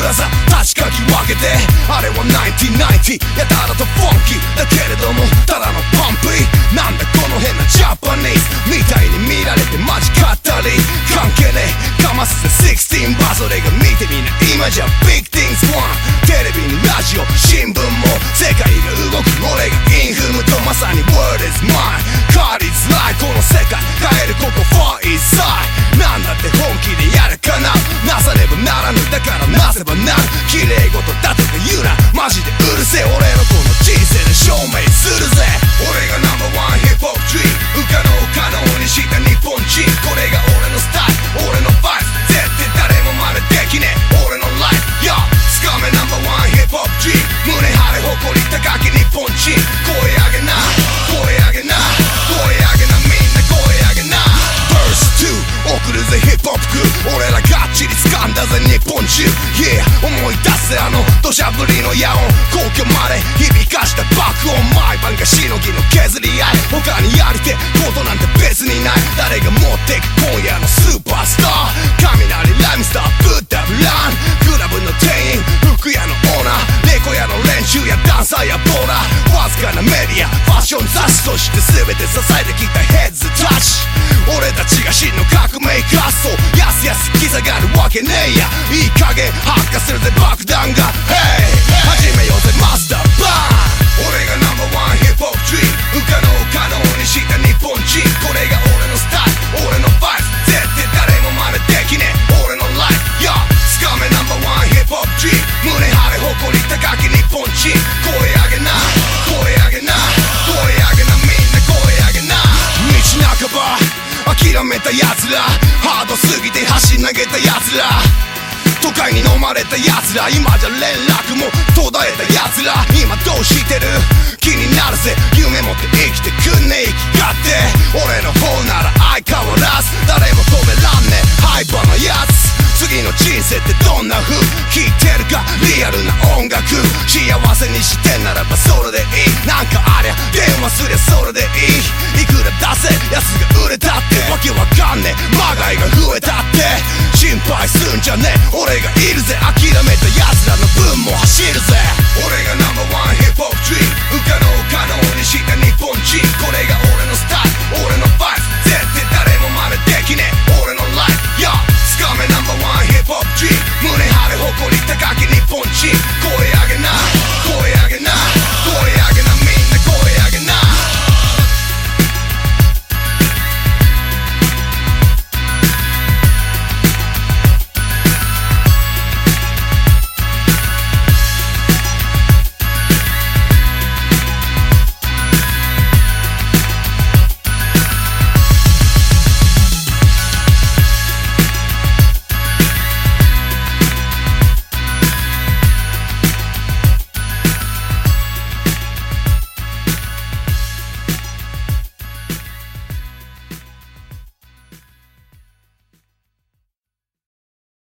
暗さ確かき分けてあれは1990やたらとフォンキーだけれどもただのパンプイなんだこの変なジャパニーズみたいに見られてマジかったり関係ねえかますぜ16バそれが見てみな今じゃ Big Things One テレビにラジオ新聞も世界が動く俺がインフムとまさに Word is mine 変わりづらいこの世界変えるここるぜヒップ俺らがっちり掴んだぜ日本中。Yeah 思い出せあの土砂降りの野音。皇居まで響かした爆音。毎晩がしのぎの削り合い。他にやりてことなんて別にない。誰が持ってく今夜のスーパースター。雷ライムスターブッダブラン。クラブの店員。服屋のオーナー。レコ屋の連中やダンサーやボーラー。わずかなメディア。ファッション雑誌。として全て支えてきた諦めた奴ら。ハードすぎて走り投げた奴ら。都会に飲まれた奴ら。今じゃ連絡も途絶えた奴ら。今どうしてる？気になるぜ。夢持って生きてくんね生きがって。俺の方なら相変わらず。誰も止めらんねえ。ハイパーなやつ次の人生ってどんな風聴いてるか。リアルな音楽。幸せにしてならばそれでいい。なんかありゃ電話すりゃそれでいい。いくら出せ。やつが売れたってわけわかんねえ。まがいが増えたって。心配すんじゃねえ。俺がいるぜ。諦めた奴ら